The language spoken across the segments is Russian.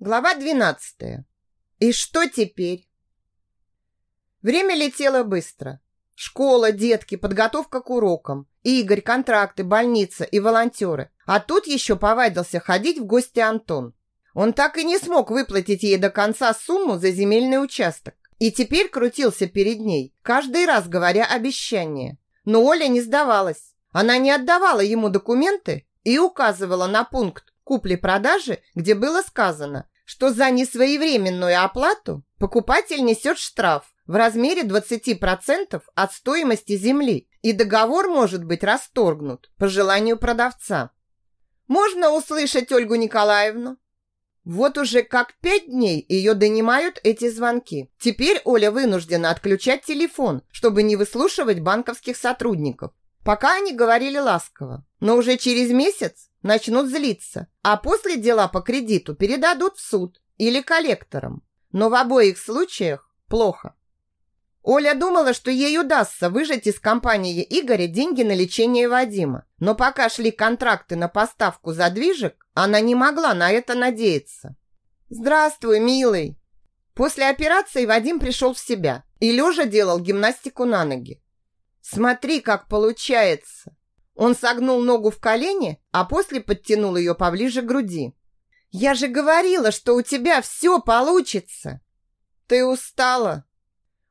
Глава 12. И что теперь? Время летело быстро. Школа, детки, подготовка к урокам, Игорь, контракты, больница и волонтеры. А тут еще повадился ходить в гости Антон. Он так и не смог выплатить ей до конца сумму за земельный участок. И теперь крутился перед ней, каждый раз говоря обещание. Но Оля не сдавалась. Она не отдавала ему документы и указывала на пункт купли-продажи, где было сказано, что за несвоевременную оплату покупатель несет штраф в размере 20% от стоимости земли, и договор может быть расторгнут по желанию продавца. Можно услышать Ольгу Николаевну? Вот уже как пять дней ее донимают эти звонки. Теперь Оля вынуждена отключать телефон, чтобы не выслушивать банковских сотрудников. Пока они говорили ласково, но уже через месяц начнут злиться, а после дела по кредиту передадут в суд или коллекторам. Но в обоих случаях плохо. Оля думала, что ей удастся выжать из компании Игоря деньги на лечение Вадима. Но пока шли контракты на поставку задвижек, она не могла на это надеяться. «Здравствуй, милый!» После операции Вадим пришел в себя и лежа делал гимнастику на ноги. «Смотри, как получается!» Он согнул ногу в колени, а после подтянул ее поближе к груди. «Я же говорила, что у тебя все получится!» «Ты устала?»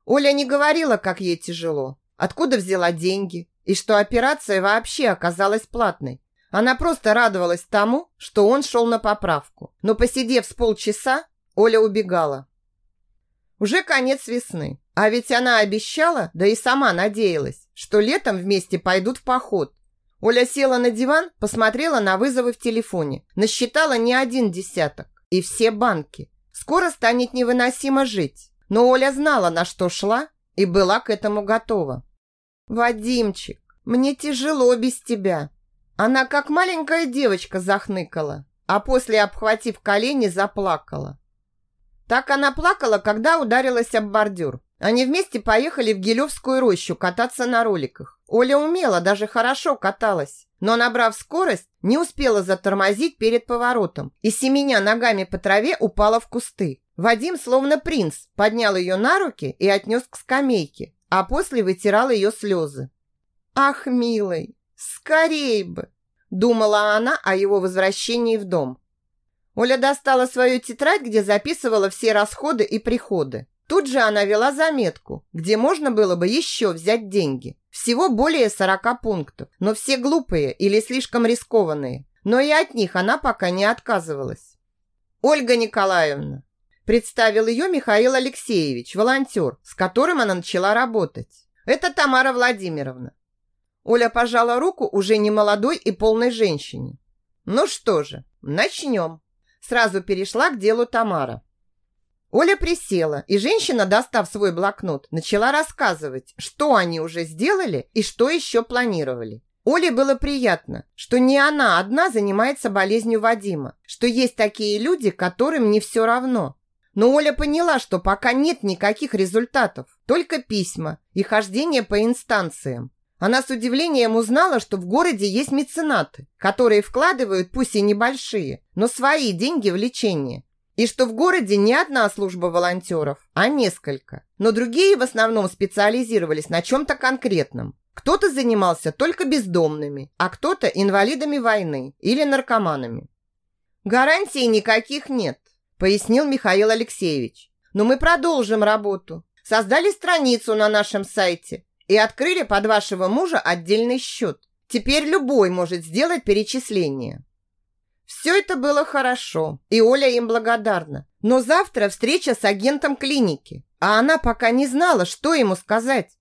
Оля не говорила, как ей тяжело, откуда взяла деньги и что операция вообще оказалась платной. Она просто радовалась тому, что он шел на поправку. Но посидев с полчаса, Оля убегала. Уже конец весны, а ведь она обещала, да и сама надеялась, что летом вместе пойдут в поход. Оля села на диван, посмотрела на вызовы в телефоне, насчитала не один десяток и все банки. Скоро станет невыносимо жить, но Оля знала, на что шла и была к этому готова. «Вадимчик, мне тяжело без тебя». Она как маленькая девочка захныкала, а после, обхватив колени, заплакала. Так она плакала, когда ударилась об бордюр. Они вместе поехали в Гелевскую рощу кататься на роликах. Оля умела, даже хорошо каталась, но, набрав скорость, не успела затормозить перед поворотом и, семеня ногами по траве, упала в кусты. Вадим, словно принц, поднял ее на руки и отнес к скамейке, а после вытирал ее слезы. «Ах, милый, скорей бы!» думала она о его возвращении в дом. Оля достала свою тетрадь, где записывала все расходы и приходы. Тут же она вела заметку, где можно было бы еще взять деньги. Всего более 40 пунктов, но все глупые или слишком рискованные. Но и от них она пока не отказывалась. Ольга Николаевна, представил ее Михаил Алексеевич, волонтер, с которым она начала работать. Это Тамара Владимировна. Оля пожала руку уже не молодой и полной женщине. Ну что же, начнем. Сразу перешла к делу Тамара. Оля присела, и женщина, достав свой блокнот, начала рассказывать, что они уже сделали и что еще планировали. Оле было приятно, что не она одна занимается болезнью Вадима, что есть такие люди, которым не все равно. Но Оля поняла, что пока нет никаких результатов, только письма и хождение по инстанциям. Она с удивлением узнала, что в городе есть меценаты, которые вкладывают, пусть и небольшие, но свои деньги в лечение. И что в городе не одна служба волонтеров, а несколько. Но другие в основном специализировались на чем-то конкретном. Кто-то занимался только бездомными, а кто-то инвалидами войны или наркоманами. Гарантий никаких нет, пояснил Михаил Алексеевич. Но мы продолжим работу. Создали страницу на нашем сайте и открыли под вашего мужа отдельный счет. Теперь любой может сделать перечисление. Все это было хорошо, и Оля им благодарна. Но завтра встреча с агентом клиники, а она пока не знала, что ему сказать.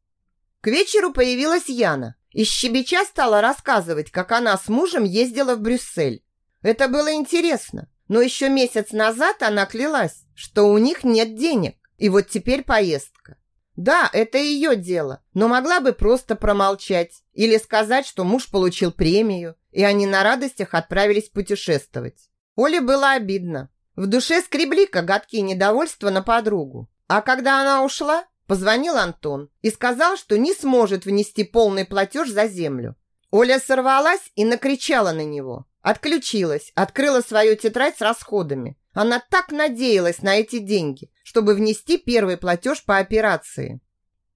К вечеру появилась Яна, и щебеча стала рассказывать, как она с мужем ездила в Брюссель. Это было интересно, но еще месяц назад она клялась, что у них нет денег, и вот теперь поездка. Да, это ее дело, но могла бы просто промолчать или сказать, что муж получил премию, и они на радостях отправились путешествовать. Оле было обидно. В душе скребли коготки недовольства на подругу. А когда она ушла, позвонил Антон и сказал, что не сможет внести полный платеж за землю. Оля сорвалась и накричала на него. Отключилась, открыла свою тетрадь с расходами. Она так надеялась на эти деньги, чтобы внести первый платеж по операции.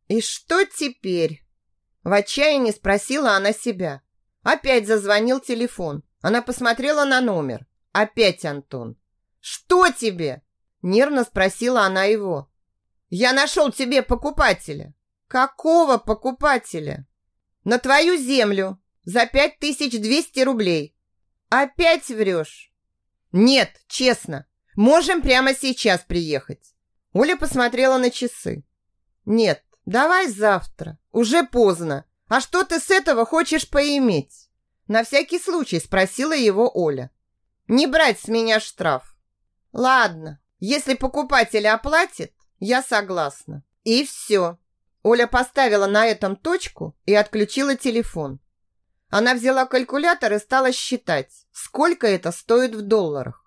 И что теперь? В отчаянии спросила она себя. Опять зазвонил телефон. Она посмотрела на номер. Опять Антон. «Что тебе?» Нервно спросила она его. «Я нашел тебе покупателя». «Какого покупателя?» «На твою землю. За пять тысяч двести рублей». «Опять врешь?» «Нет, честно. Можем прямо сейчас приехать». Оля посмотрела на часы. «Нет, давай завтра. Уже поздно. А что ты с этого хочешь поиметь?» На всякий случай спросила его Оля. «Не брать с меня штраф». «Ладно, если покупатель оплатит, я согласна». И все. Оля поставила на этом точку и отключила телефон. Она взяла калькулятор и стала считать, сколько это стоит в долларах.